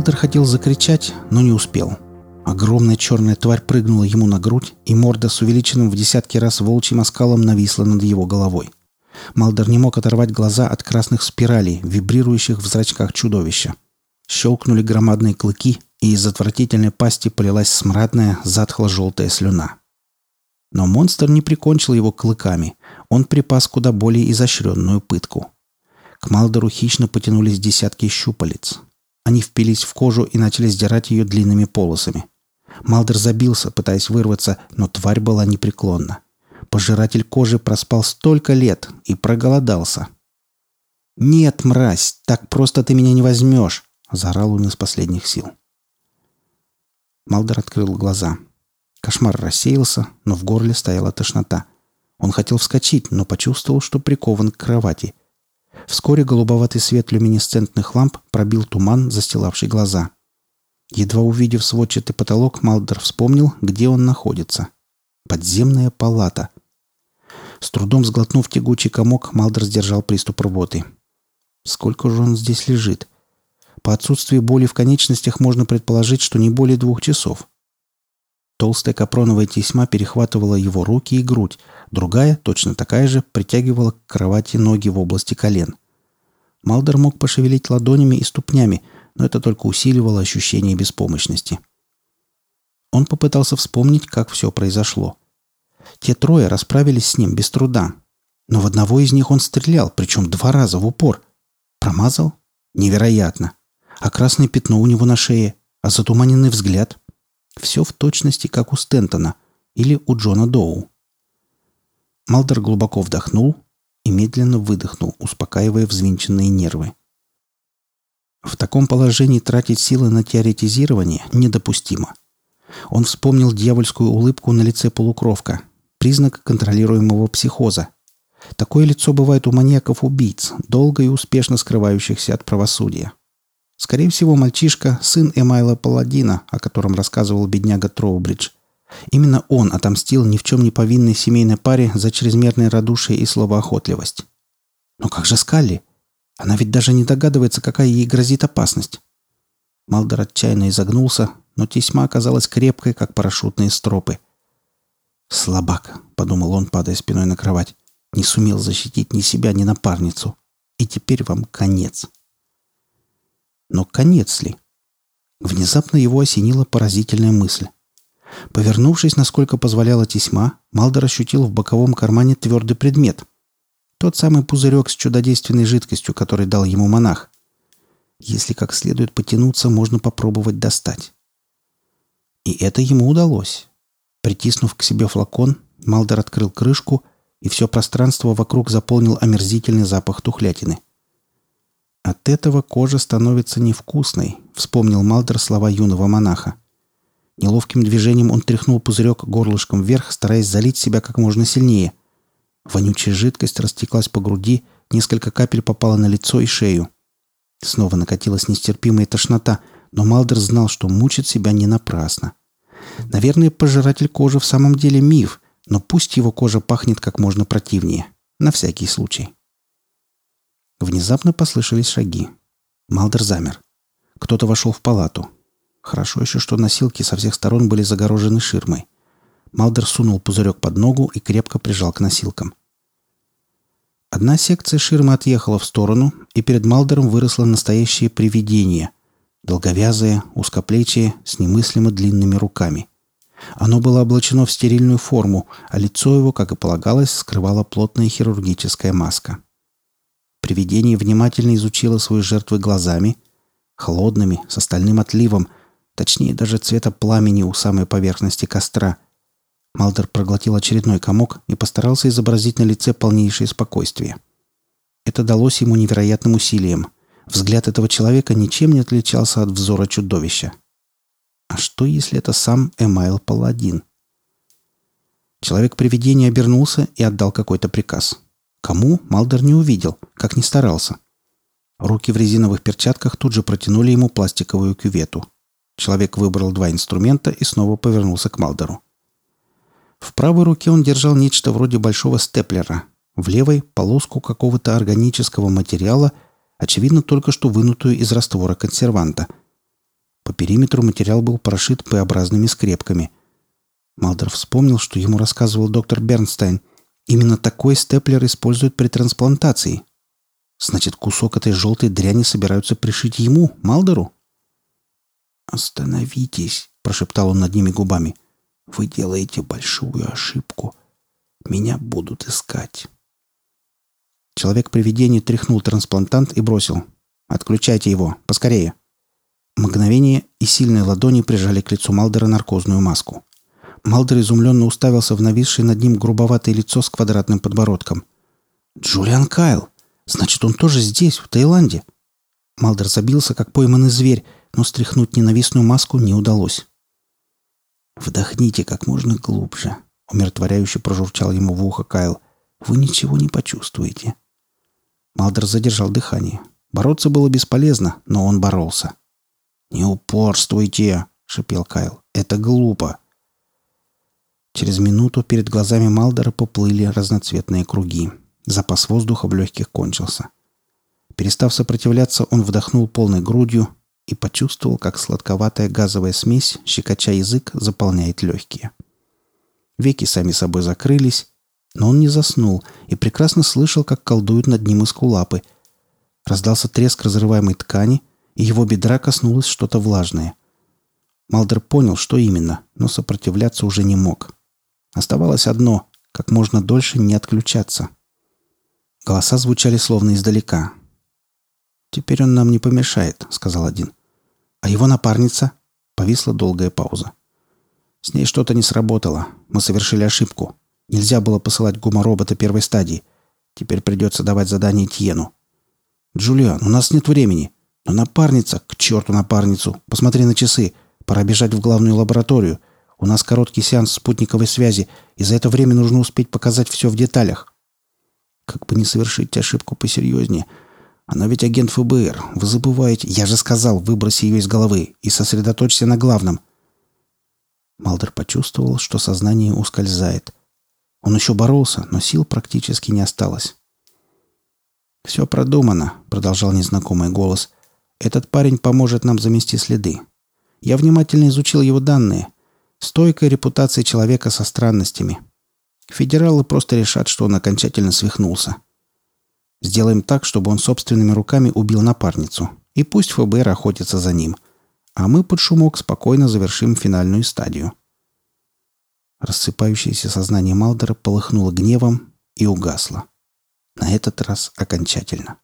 Малдер хотел закричать, но не успел. Огромная черная тварь прыгнула ему на грудь, и морда с увеличенным в десятки раз волчьим оскалом нависла над его головой. Малдер не мог оторвать глаза от красных спиралей, вибрирующих в зрачках чудовища. Щелкнули громадные клыки, и из отвратительной пасти полилась смрадная, затхло-желтая слюна. Но монстр не прикончил его клыками. Он припас куда более изощренную пытку. К Малдору хищно потянулись десятки щупалец. Они впились в кожу и начали сдирать ее длинными полосами. Малдер забился, пытаясь вырваться, но тварь была непреклонна. Пожиратель кожи проспал столько лет и проголодался. «Нет, мразь, так просто ты меня не возьмешь!» — заорал он из последних сил. Малдер открыл глаза. Кошмар рассеялся, но в горле стояла тошнота. Он хотел вскочить, но почувствовал, что прикован к кровати. Вскоре голубоватый свет люминесцентных ламп пробил туман, застилавший глаза. Едва увидев сводчатый потолок, Малдер вспомнил, где он находится. Подземная палата. С трудом сглотнув тягучий комок, Малдер сдержал приступ рвоты. Сколько же он здесь лежит? По отсутствию боли в конечностях можно предположить, что не более двух часов. Толстая капроновая тесьма перехватывала его руки и грудь, другая, точно такая же, притягивала к кровати ноги в области колен. Малдер мог пошевелить ладонями и ступнями, но это только усиливало ощущение беспомощности. Он попытался вспомнить, как все произошло. Те трое расправились с ним без труда. Но в одного из них он стрелял, причем два раза в упор. Промазал? Невероятно. А красное пятно у него на шее, а затуманенный взгляд – все в точности, как у Стентона или у Джона Доу. Малдер глубоко вдохнул и медленно выдохнул, успокаивая взвинченные нервы. В таком положении тратить силы на теоретизирование недопустимо. Он вспомнил дьявольскую улыбку на лице полукровка, признак контролируемого психоза. Такое лицо бывает у маньяков-убийц, долго и успешно скрывающихся от правосудия. Скорее всего, мальчишка – сын Эмайла Паладина, о котором рассказывал бедняга Троубридж. Именно он отомстил ни в чем не повинной семейной паре за чрезмерное радушие и словоохотливость. Но как же Скалли? Она ведь даже не догадывается, какая ей грозит опасность. Малдер отчаянно изогнулся, но тесьма оказалась крепкой, как парашютные стропы. «Слабак», — подумал он, падая спиной на кровать, — «не сумел защитить ни себя, ни напарницу. И теперь вам конец». Но конец ли? Внезапно его осенила поразительная мысль. Повернувшись, насколько позволяла тесьма, Малдер ощутил в боковом кармане твердый предмет. Тот самый пузырек с чудодейственной жидкостью, который дал ему монах. Если как следует потянуться, можно попробовать достать. И это ему удалось. Притиснув к себе флакон, Малдер открыл крышку, и все пространство вокруг заполнил омерзительный запах тухлятины – «От этого кожа становится невкусной», — вспомнил Малдер слова юного монаха. Неловким движением он тряхнул пузырек горлышком вверх, стараясь залить себя как можно сильнее. Вонючая жидкость растеклась по груди, несколько капель попало на лицо и шею. Снова накатилась нестерпимая тошнота, но Малдер знал, что мучит себя не напрасно. Наверное, пожиратель кожи в самом деле миф, но пусть его кожа пахнет как можно противнее. На всякий случай. Внезапно послышались шаги. Малдер замер. Кто-то вошел в палату. Хорошо еще, что носилки со всех сторон были загорожены ширмой. Малдер сунул пузырек под ногу и крепко прижал к носилкам. Одна секция ширмы отъехала в сторону, и перед Малдером выросло настоящее привидение. Долговязое, узкоплечие, с немыслимо длинными руками. Оно было облачено в стерильную форму, а лицо его, как и полагалось, скрывала плотная хирургическая маска. Привидение внимательно изучило свои жертвы глазами, холодными, с остальным отливом, точнее даже цвета пламени у самой поверхности костра. Малдер проглотил очередной комок и постарался изобразить на лице полнейшее спокойствие. Это далось ему невероятным усилием. Взгляд этого человека ничем не отличался от взора чудовища. А что, если это сам Эмайл Паладин? Человек-привидение обернулся и отдал какой-то приказ. Кому, Малдер не увидел, как ни старался. Руки в резиновых перчатках тут же протянули ему пластиковую кювету. Человек выбрал два инструмента и снова повернулся к Малдеру. В правой руке он держал нечто вроде большого степлера, в левой – полоску какого-то органического материала, очевидно, только что вынутую из раствора консерванта. По периметру материал был прошит П-образными скрепками. Малдер вспомнил, что ему рассказывал доктор Бернстайн. Именно такой степлер используют при трансплантации. Значит, кусок этой желтой дряни собираются пришить ему, Малдеру? «Остановитесь», — прошептал он над ними губами. «Вы делаете большую ошибку. Меня будут искать». Человек-привидение тряхнул трансплантант и бросил. «Отключайте его! Поскорее!» Мгновение и сильные ладони прижали к лицу Малдера наркозную маску. Малдер изумленно уставился в нависшее над ним грубоватое лицо с квадратным подбородком. «Джулиан Кайл! Значит, он тоже здесь, в Таиланде!» Малдер забился, как пойманный зверь, но стряхнуть ненавистную маску не удалось. «Вдохните как можно глубже», — умиротворяюще прожурчал ему в ухо Кайл. «Вы ничего не почувствуете». Малдер задержал дыхание. Бороться было бесполезно, но он боролся. «Не упорствуйте!» — шипел Кайл. «Это глупо!» Через минуту перед глазами Малдера поплыли разноцветные круги. Запас воздуха в легких кончился. Перестав сопротивляться, он вдохнул полной грудью и почувствовал, как сладковатая газовая смесь, щекоча язык, заполняет легкие. Веки сами собой закрылись, но он не заснул и прекрасно слышал, как колдуют над ним эскулапы. Раздался треск разрываемой ткани, и его бедра коснулось что-то влажное. Малдер понял, что именно, но сопротивляться уже не мог. Оставалось одно — как можно дольше не отключаться. Голоса звучали словно издалека. «Теперь он нам не помешает», — сказал один. «А его напарница?» Повисла долгая пауза. «С ней что-то не сработало. Мы совершили ошибку. Нельзя было посылать гуморобота первой стадии. Теперь придется давать задание Тьену. «Джулиан, у нас нет времени. Но напарница, к черту напарницу. Посмотри на часы. Пора бежать в главную лабораторию. У нас короткий сеанс спутниковой связи, и за это время нужно успеть показать все в деталях. Как бы не совершить ошибку посерьезнее. Она ведь агент ФБР. Вы забываете. Я же сказал, выброси ее из головы и сосредоточься на главном. Малдер почувствовал, что сознание ускользает. Он еще боролся, но сил практически не осталось. «Все продумано», — продолжал незнакомый голос. «Этот парень поможет нам замести следы. Я внимательно изучил его данные. Стойкая репутация человека со странностями. Федералы просто решат, что он окончательно свихнулся. Сделаем так, чтобы он собственными руками убил напарницу. И пусть ФБР охотится за ним. А мы под шумок спокойно завершим финальную стадию. Рассыпающееся сознание Малдера полыхнуло гневом и угасло. На этот раз окончательно.